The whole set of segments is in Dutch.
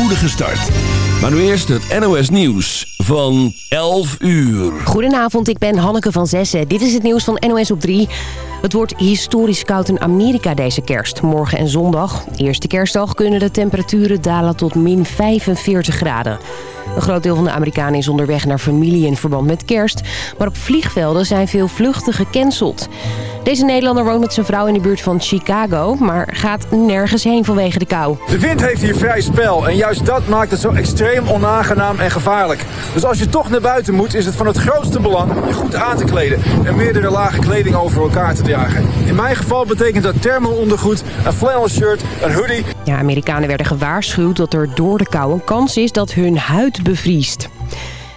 spoedige start. Maar nu eerst het NOS Nieuws van 11 uur. Goedenavond, ik ben Hanneke van Zessen. Dit is het nieuws van NOS op 3. Het wordt historisch koud in Amerika deze kerst. Morgen en zondag, eerste kerstdag, kunnen de temperaturen dalen tot min 45 graden. Een groot deel van de Amerikanen is onderweg naar familie in verband met kerst. Maar op vliegvelden zijn veel vluchten gecanceld. Deze Nederlander woont met zijn vrouw in de buurt van Chicago... maar gaat nergens heen vanwege de kou. De wind heeft hier vrij spel en juist dat maakt het zo extreem onaangenaam en gevaarlijk. Dus als je toch naar buiten moet, is het van het grootste belang je goed aan te kleden... en meerdere lagen kleding over elkaar te dragen. In mijn geval betekent dat thermo-ondergoed, een flannel shirt, een hoodie... Ja, Amerikanen werden gewaarschuwd dat er door de kou een kans is dat hun huid bevriest.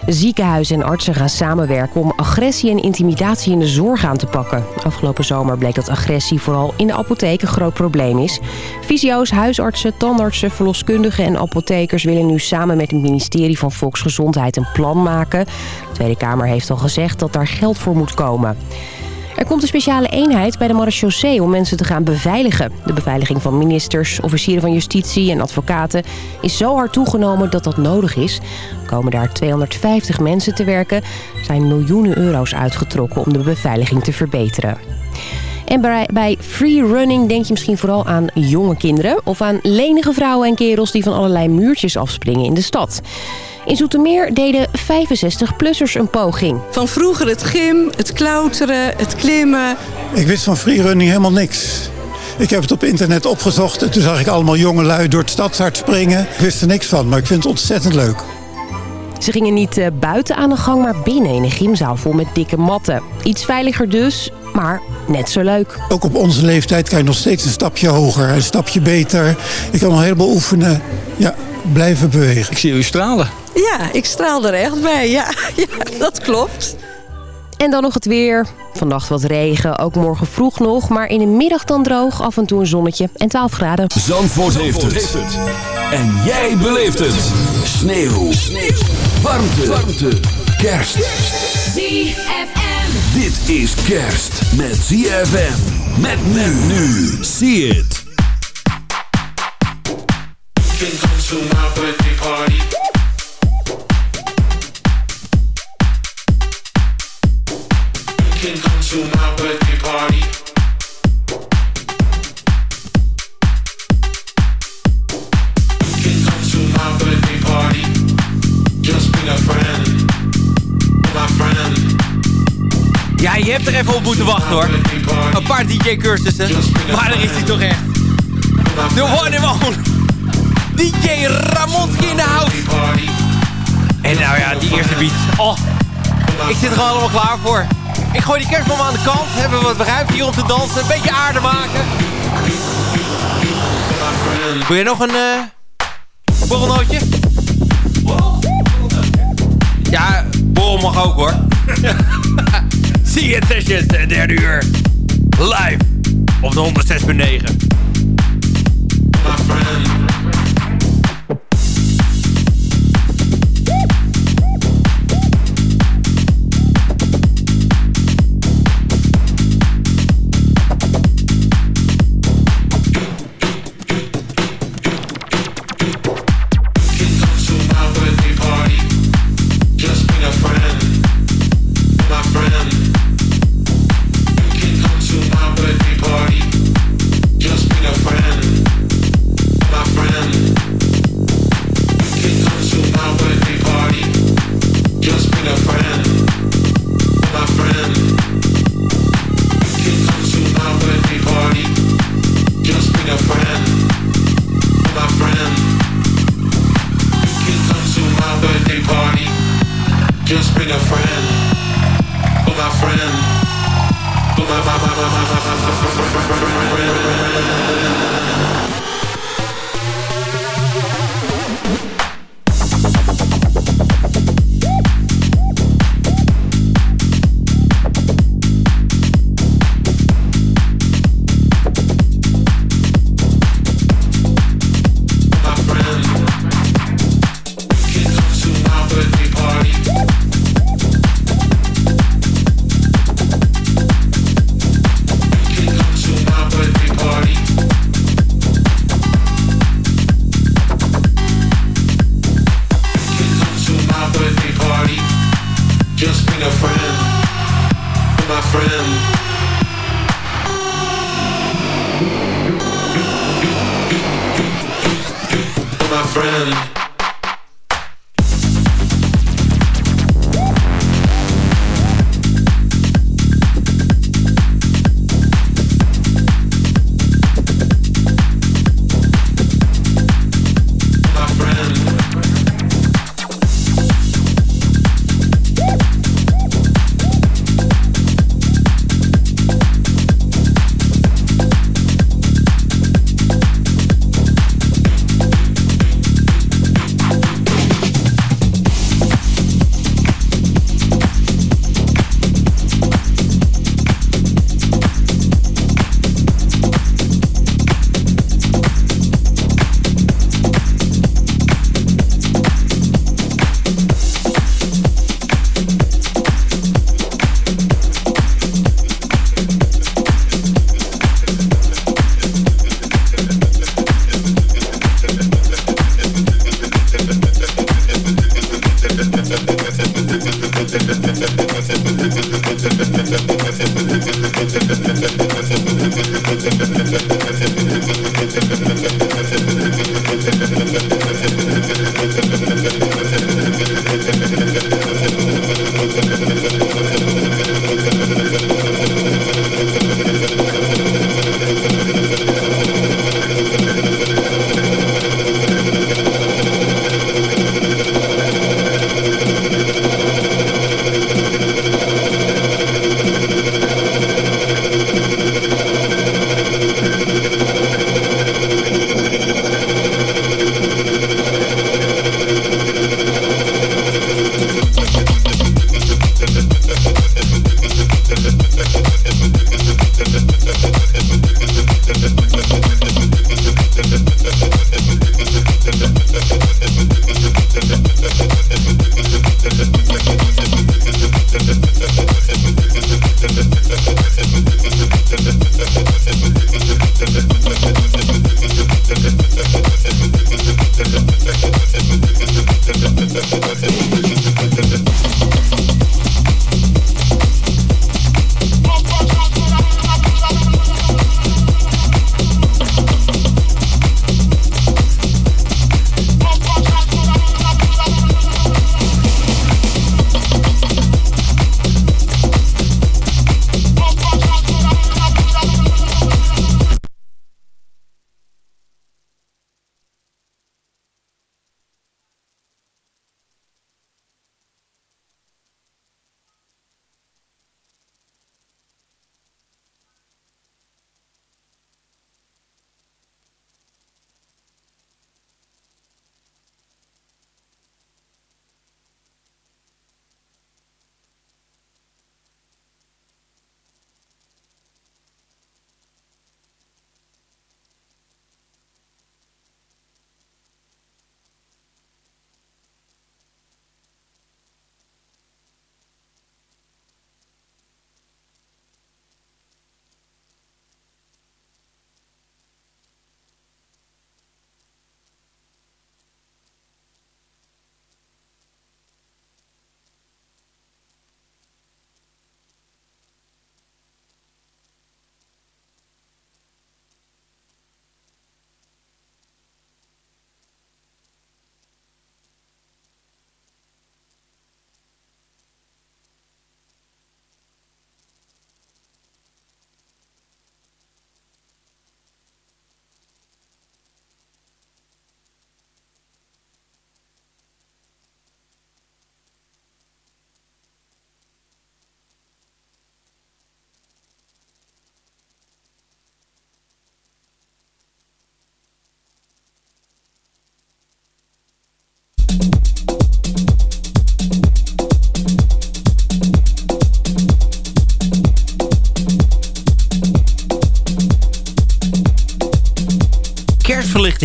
Ziekenhuizen en artsen gaan samenwerken om agressie en intimidatie in de zorg aan te pakken. Afgelopen zomer bleek dat agressie vooral in de apotheek een groot probleem is. Fysio's, huisartsen, tandartsen, verloskundigen en apothekers willen nu samen met het ministerie van Volksgezondheid een plan maken. De Tweede Kamer heeft al gezegd dat daar geld voor moet komen. Er komt een speciale eenheid bij de marechaussee om mensen te gaan beveiligen. De beveiliging van ministers, officieren van justitie en advocaten is zo hard toegenomen dat dat nodig is. Er komen daar 250 mensen te werken. Er zijn miljoenen euro's uitgetrokken om de beveiliging te verbeteren. En bij free running denk je misschien vooral aan jonge kinderen... of aan lenige vrouwen en kerels die van allerlei muurtjes afspringen in de stad. In Zoetermeer deden 65-plussers een poging. Van vroeger het gym, het klauteren, het klimmen. Ik wist van freerunning helemaal niks. Ik heb het op internet opgezocht en toen zag ik allemaal jonge lui door het stadshart springen. Ik wist er niks van, maar ik vind het ontzettend leuk. Ze gingen niet uh, buiten aan de gang, maar binnen in een gymzaal vol met dikke matten. Iets veiliger dus, maar net zo leuk. Ook op onze leeftijd kan je nog steeds een stapje hoger, een stapje beter. Ik kan nog een heleboel oefenen. Ja, blijven bewegen. Ik zie u stralen. Ja, ik straal er echt bij. Ja, ja, dat klopt. En dan nog het weer. Vannacht wat regen, ook morgen vroeg nog. Maar in de middag dan droog, af en toe een zonnetje en 12 graden. Zandvoort, heeft, het. En jij beleeft het. Sneeuw. Sneeuw. Warmte. Warmte. Kerst. ZFM. Dit is kerst met ZFM. Met men nu. See it. can come to my birthday party. Hebt er even op moeten wachten hoor. Een paar DJ-cursussen. Maar daar is hij toch echt. De one and only. DJ Ramonski in de house. En nou ja, die eerste beat. Oh, ik zit er al allemaal klaar voor. Ik gooi die kerstboom aan de kant. Hebben we wat ruimte hier om te dansen. Een beetje aarde maken. Wil je nog een uh, borrelnootje? Ja, borrel mag ook hoor. Zie je het de derde uur. Live op de 106.9.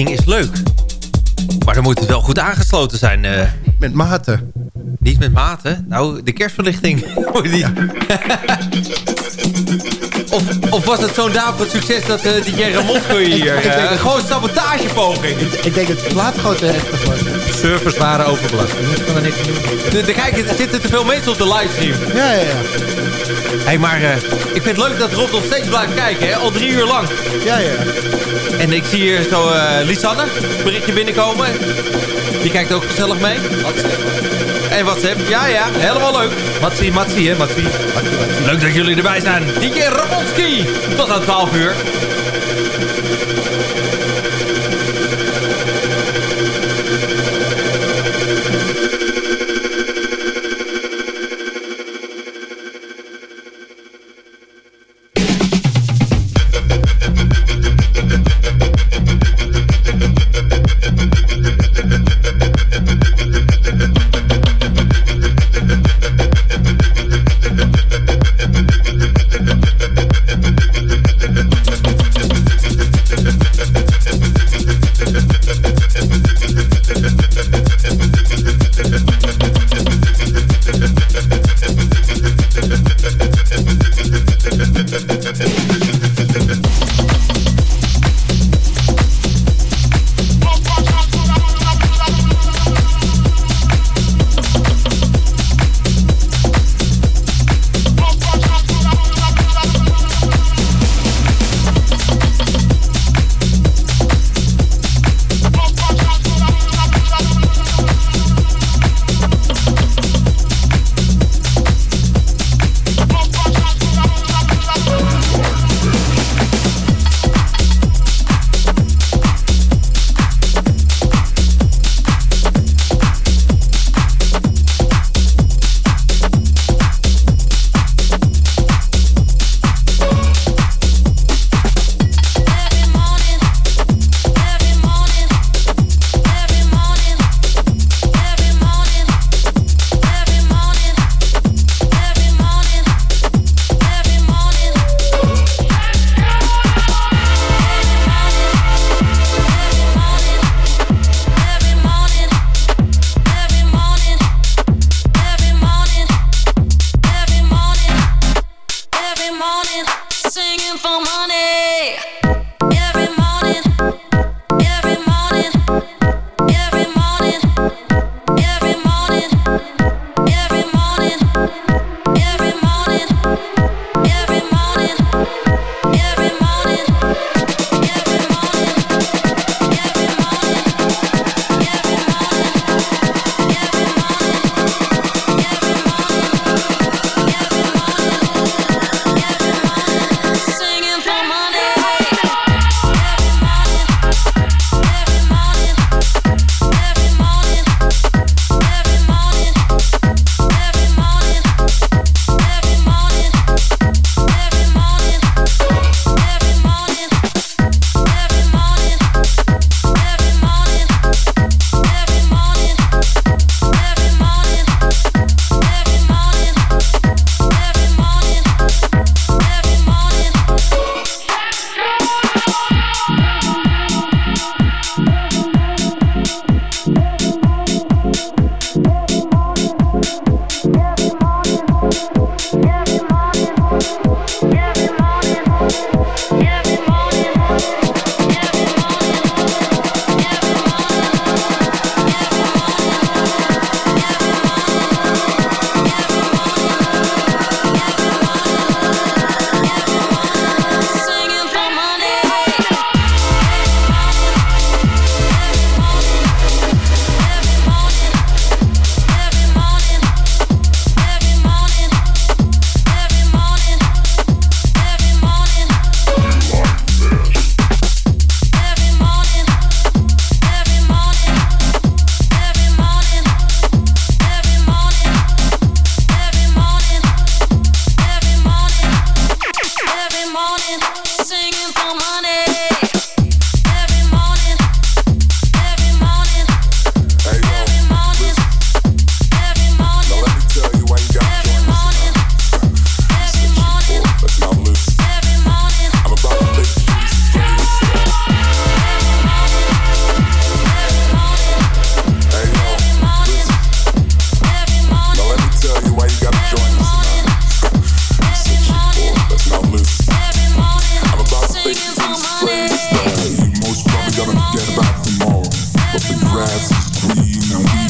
Is leuk. Maar dan moet het wel goed aangesloten zijn. eh, Met mate. niet met mate. Nou, de kerstverlichting. of was het zo'n daverend succes dat uh, DJ Ramon hier... Ik- ik denk eh, dat- gewoon sabotagepoging. Ik denk dat het plaatgoot te heftig was. Servers waren overbelast. Dus kan er niks doen. De, de, kijk, er zitten te veel mensen op de livestream. Ja, ja, ja. Hé, hey, maar eh, ik vind het leuk dat Rob nog steeds blijft kijken, hè? Al drie uur lang. Ja, ja. En ik zie hier zo eh Lisanne, berichtje binnenkomen. Die kijkt ook gezellig mee. En WhatsApp, ja, ja, helemaal leuk. Matsie, Matsie, hè, Matsie. Leuk dat jullie erbij zijn. DJ Ramonski, tot aan 12 uur.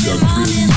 Everyone,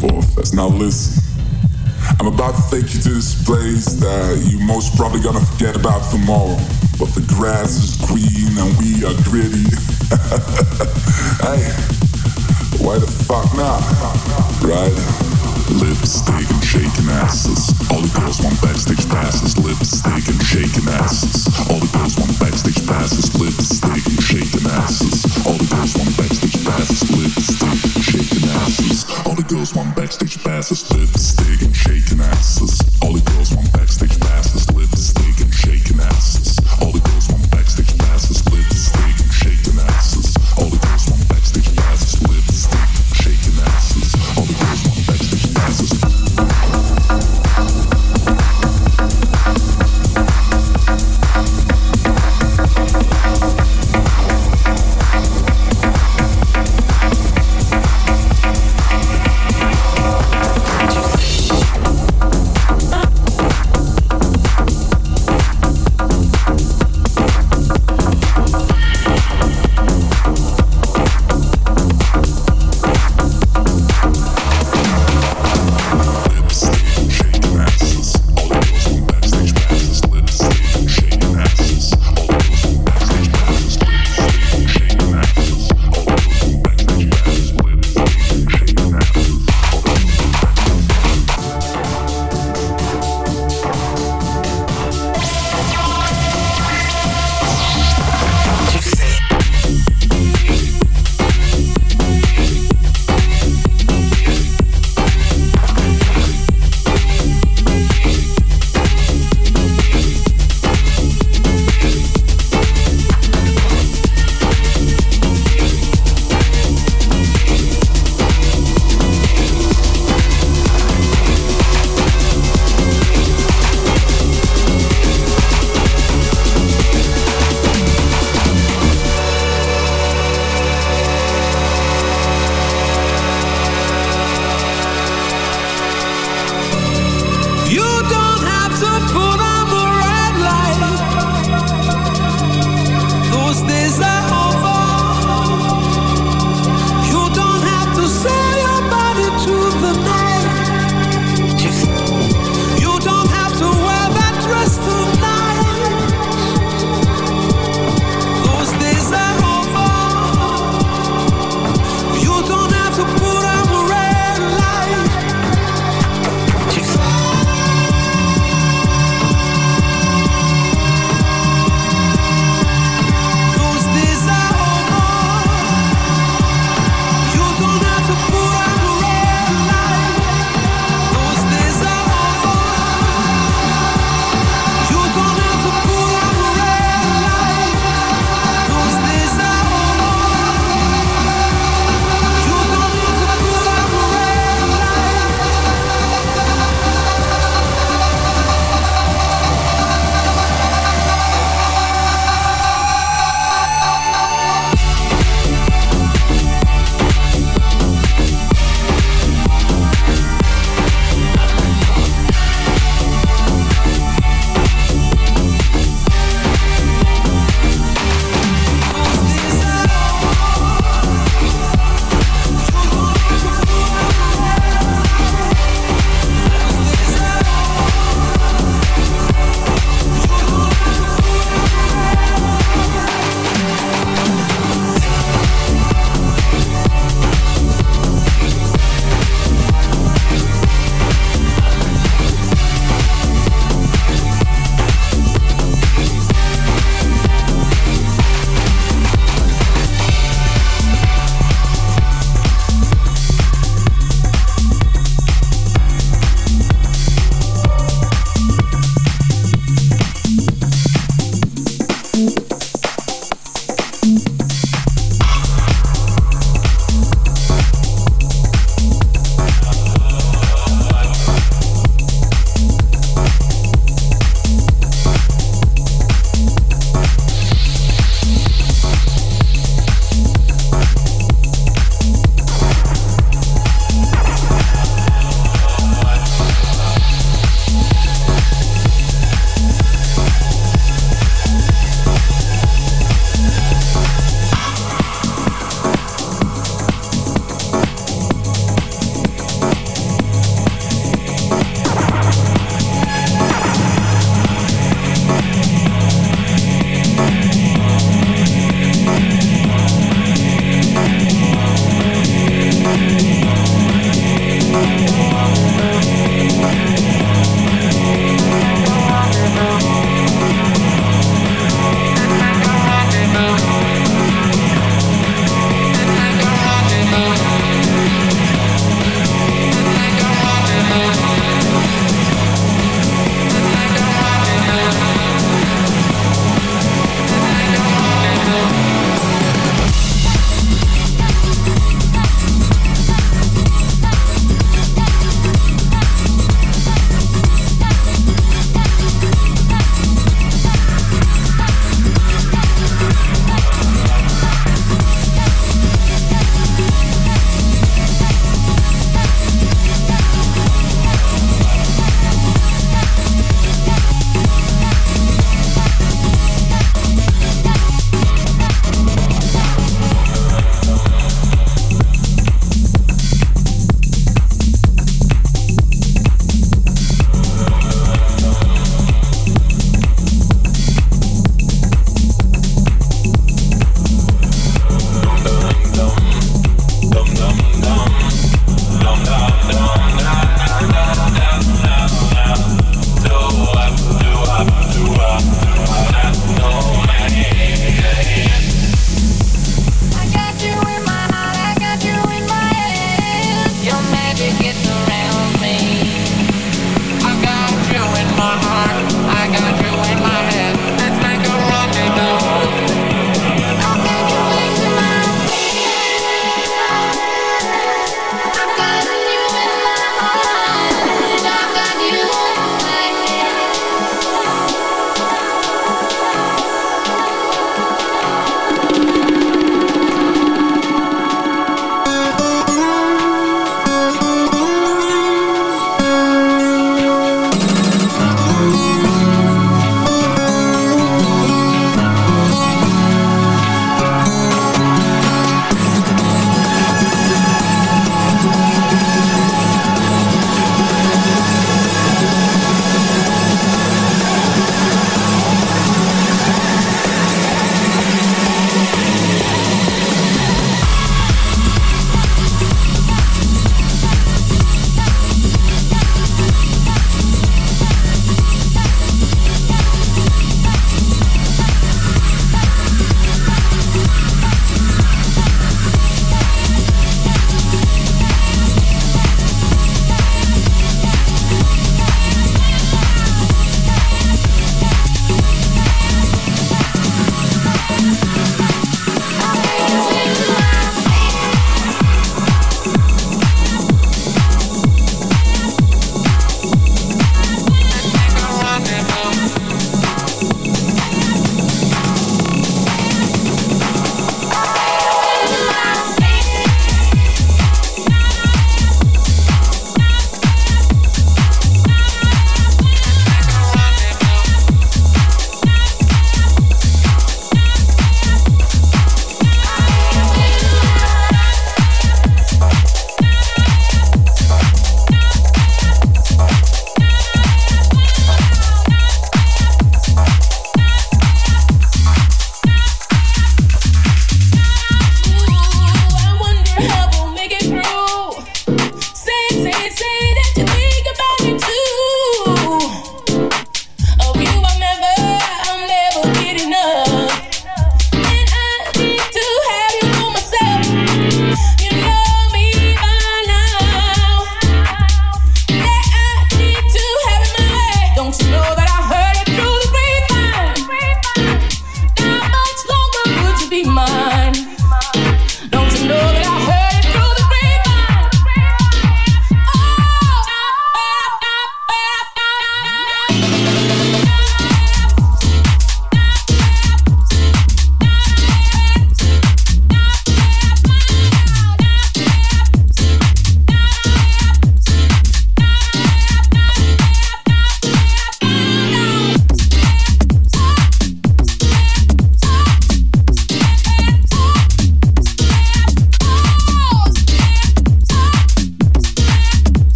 such a. Now listen. I'm about to take you to this place that you most probably gonna forget about tomorrow. But the grass is green and we are gritty. hey, why the fuck not? Right? Lipstick and shaking asses. All the girls want backstage passes. Lipstick and shaking asses. All the girls want backstage passes. Lipstick and shaking asses. All the girls want backstage Lipstick and shaking asses. All the girls want backstage passes. Lipstick and shaking asses. All the girls want backstage passes. Lipstick and shaking asses.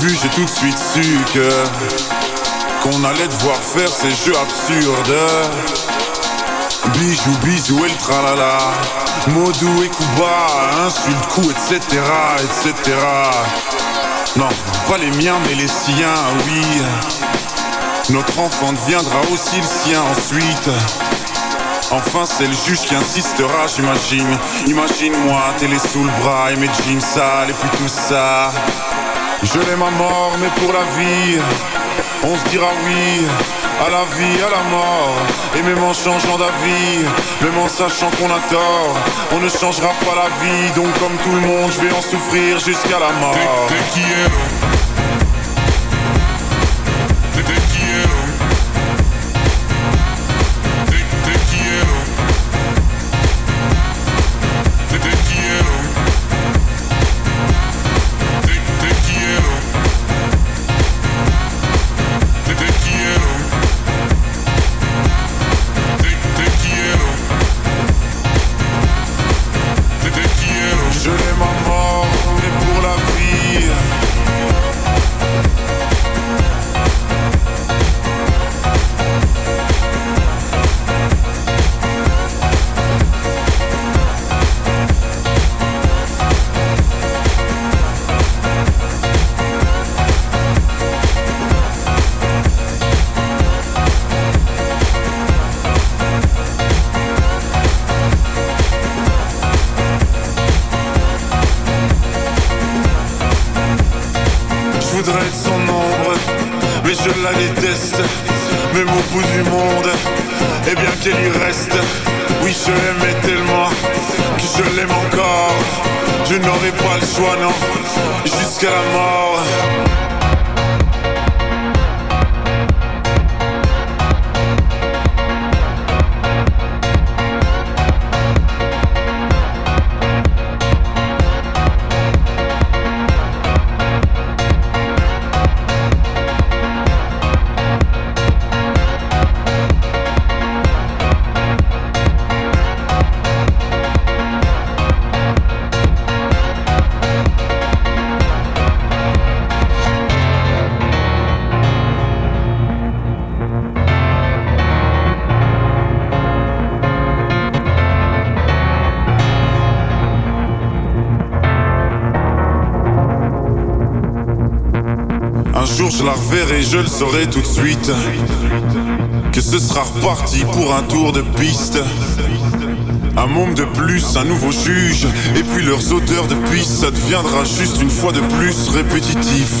Vu, j'ai tout de suite su que qu'on allait devoir faire ces jeux absurdes. Bijou, bisou et le tralala. Modou et Kuba, insulte, coup, etc., etc. Non, pas les miens, mais les siens, oui. Notre enfant deviendra aussi le sien ensuite. Enfin, c'est le juge qui insistera, j'imagine. Imagine-moi, télé sous le bras et mes jeans sales et puis tout ça. Je l'aime à mort, mais pour la vie, on se dira oui à la vie, à la mort. Et même en changeant d'avis, même en sachant qu'on a tort, on ne changera pas la vie. Donc, comme tout le monde, je vais en souffrir jusqu'à la mort. je l'aimais tellement que je l'aime encore. Je n'aurai pas le choix, non, jusqu'à la mort. Saurai tout de suite. Que ce sera reparti pour un tour de piste. Un môme de plus, un nouveau juge, et puis leurs odeurs de piste, ça deviendra juste une fois de plus répétitif.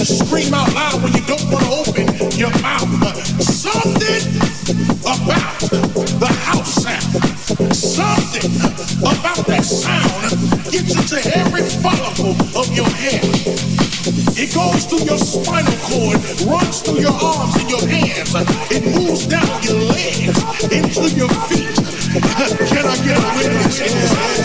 You scream out loud when you don't want to open your mouth. Something about the house sound. Something about that sound gets into every follicle of your head. It goes through your spinal cord, runs through your arms and your hands. It moves down your legs into your feet. Can I get a witness?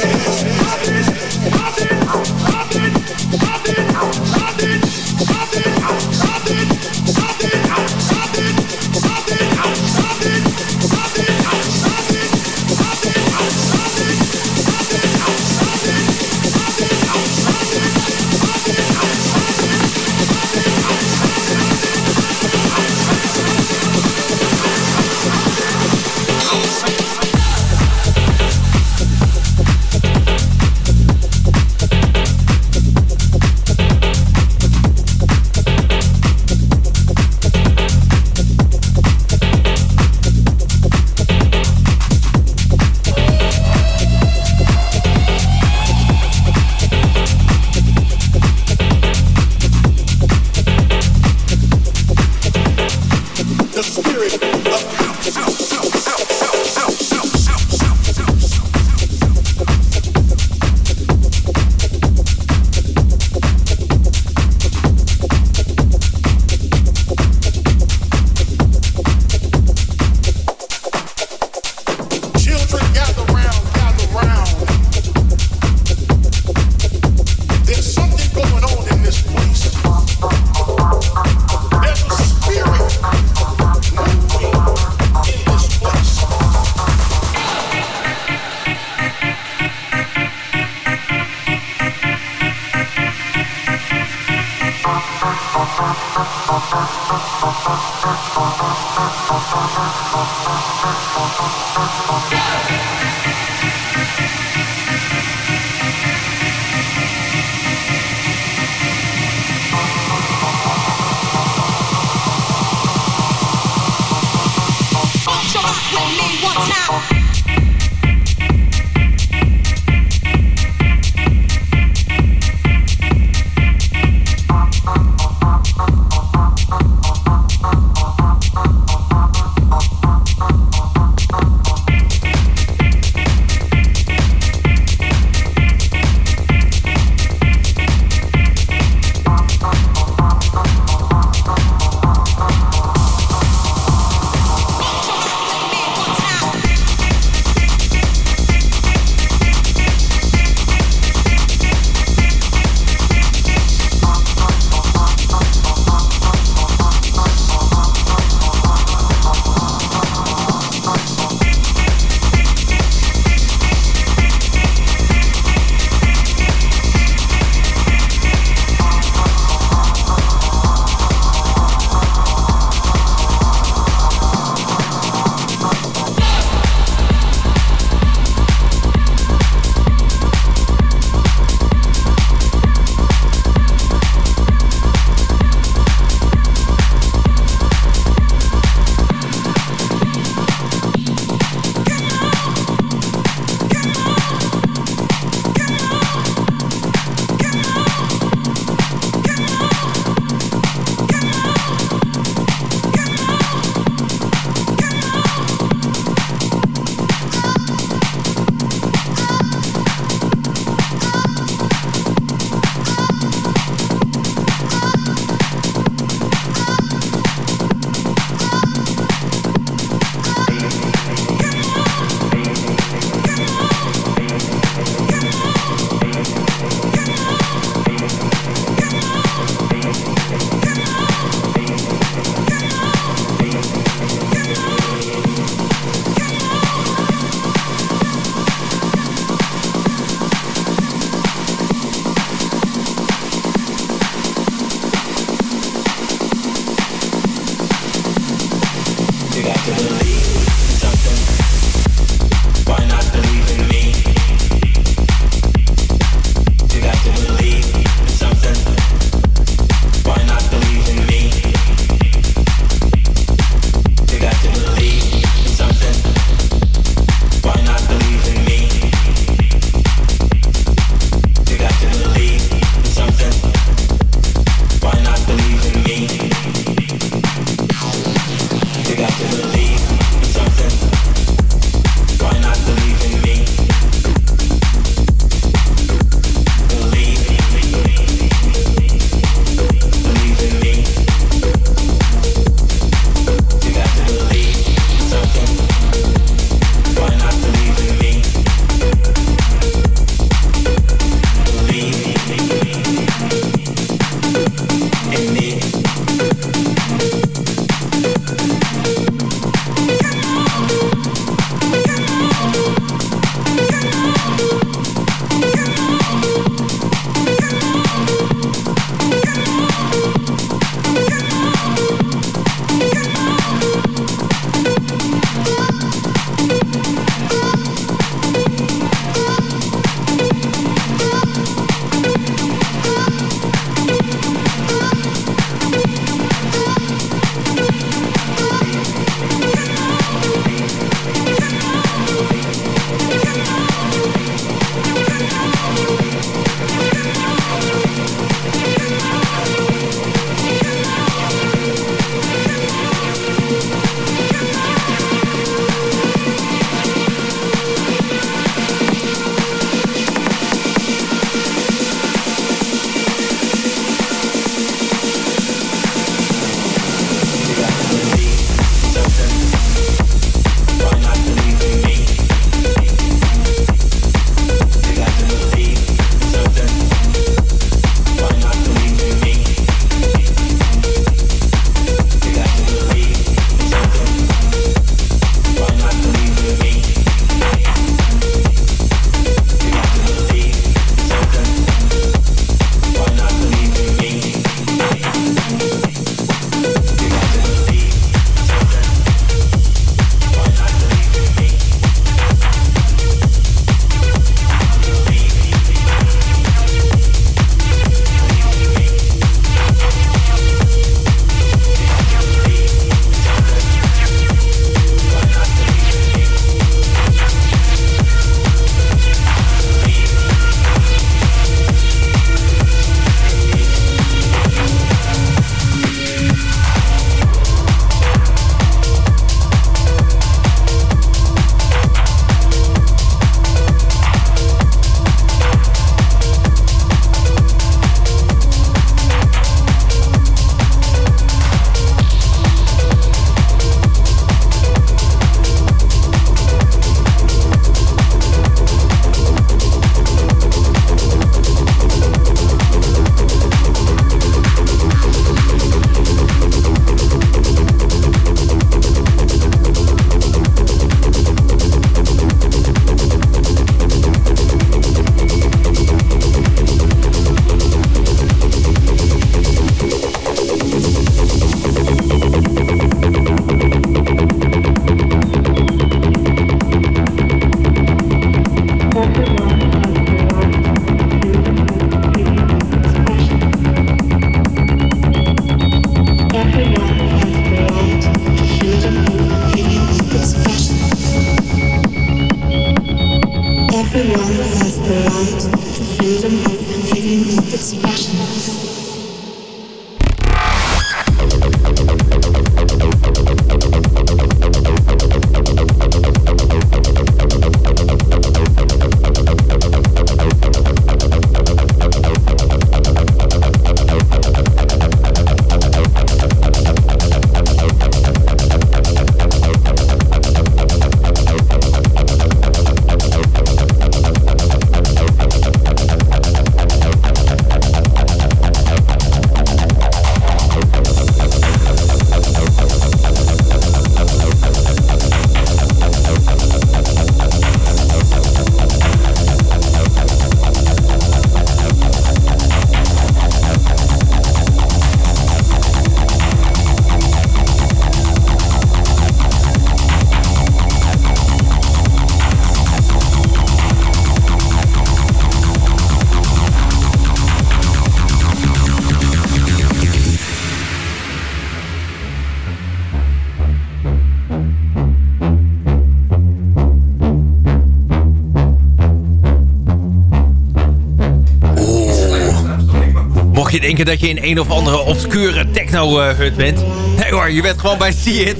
Dat je in een of andere obscure techno-hut bent. Nee hoor, je bent gewoon bij See It.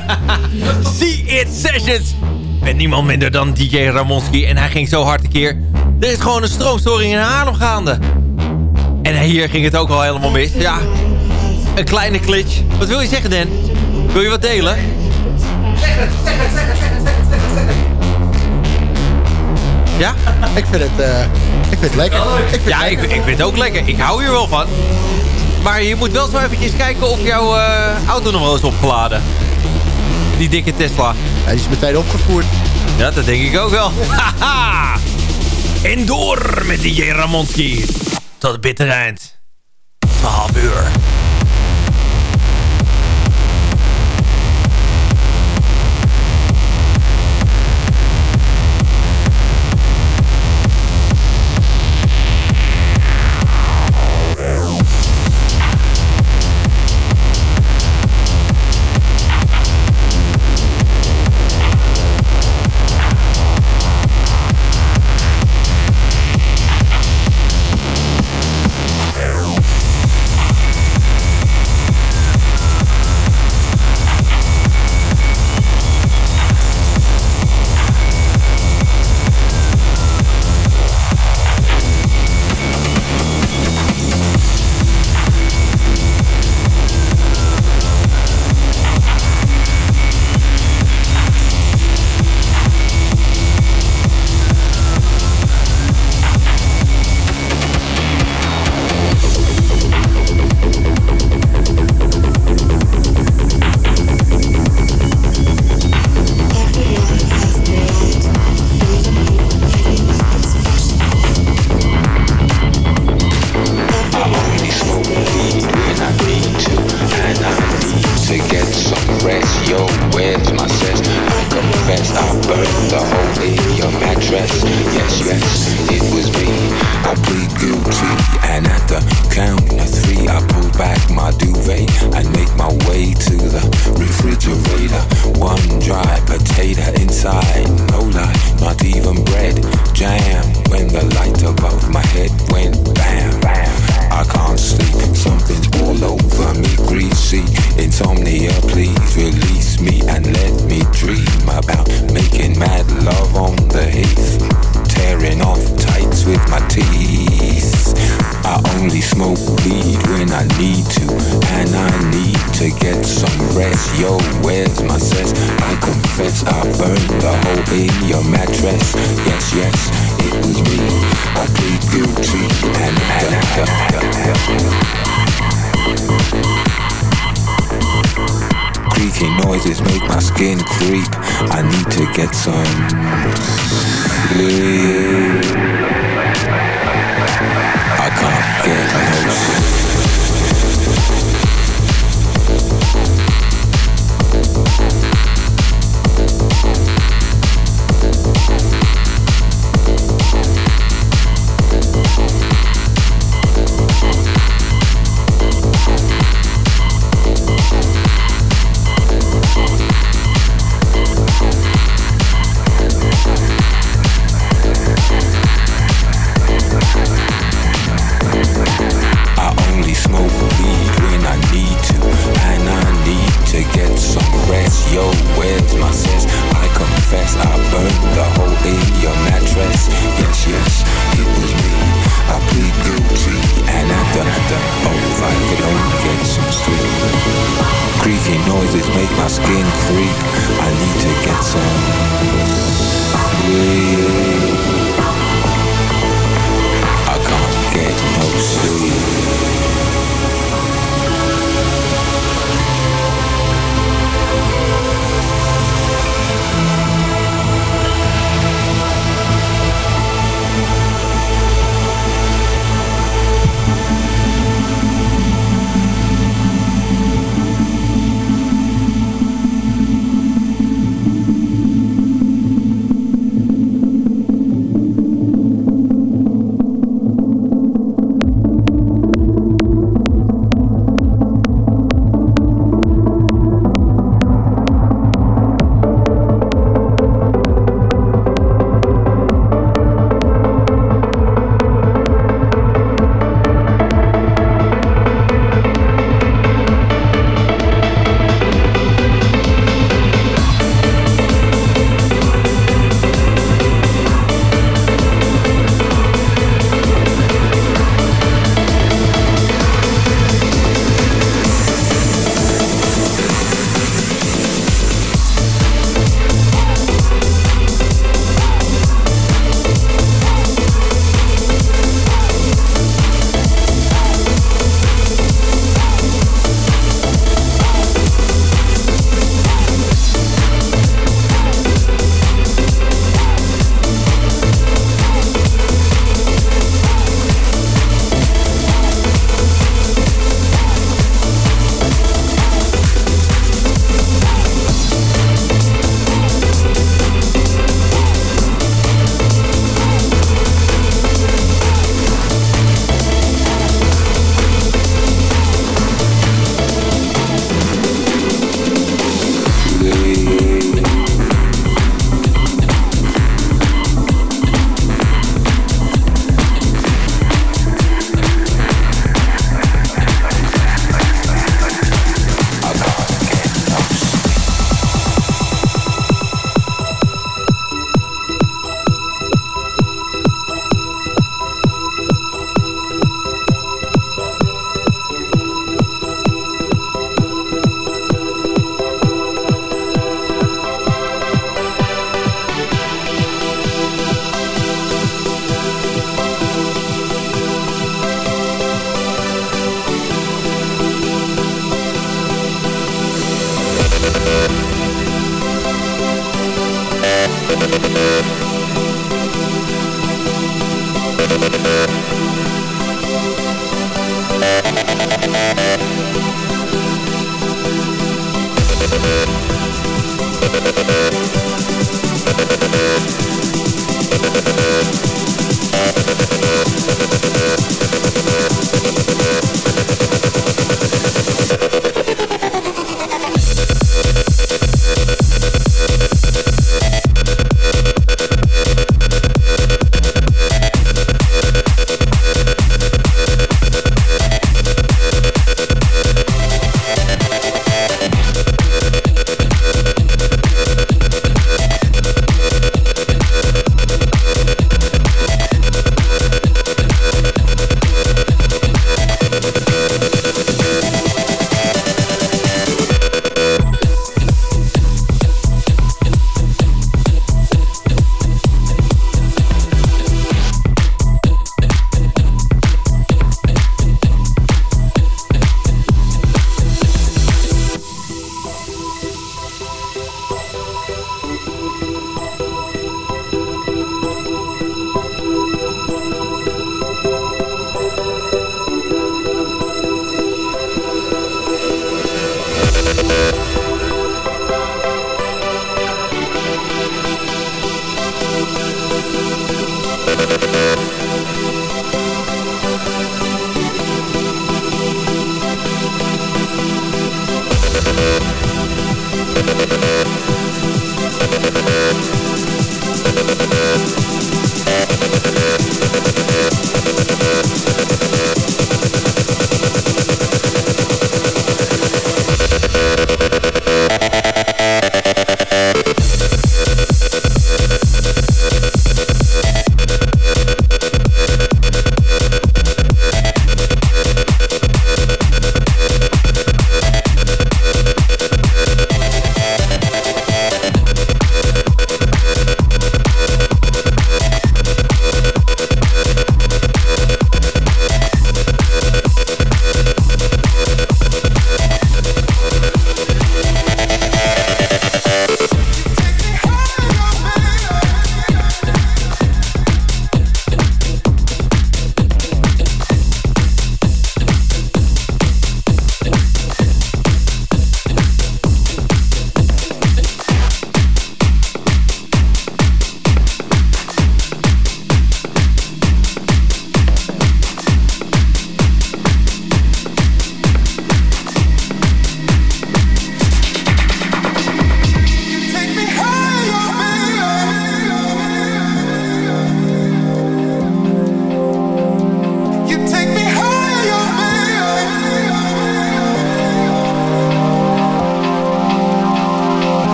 See It Sessions. Met niemand minder dan DJ Ramonski. En hij ging zo hard een keer. Er is gewoon een stroomstoring in Haarlem gaande. En hier ging het ook al helemaal mis. Ja, een kleine glitch. Wat wil je zeggen, Dan? Wil je wat delen? Zeg het, zeg het, zeg het, zeg het, zeg het. Ja? Ik vind het, uh, ik vind het lekker. Ik vind ja, Ik, ik vind het ook lekker. Ik hou hier wel van. Maar je moet wel zo eventjes kijken of jouw uh, auto nog wel is opgeladen. Die dikke Tesla. Hij is meteen opgevoerd. Ja, dat denk ik ook wel. Haha! en door met DJ Ramonski. Tot het bitter eind. 12 uur. I need to get some. Yeah. Thank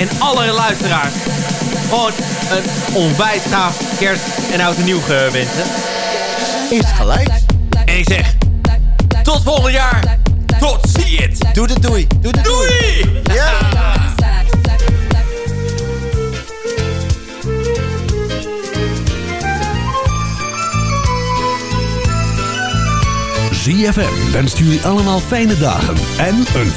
en alle luisteraars gewoon een onwijs gaaf kerst en oud en nieuw wensen? Is gelijk. En ik zeg, tot volgend jaar. Tot ziens. Doe de doei. Doe de doei. Ja. ZFM wenst jullie allemaal fijne dagen en een voor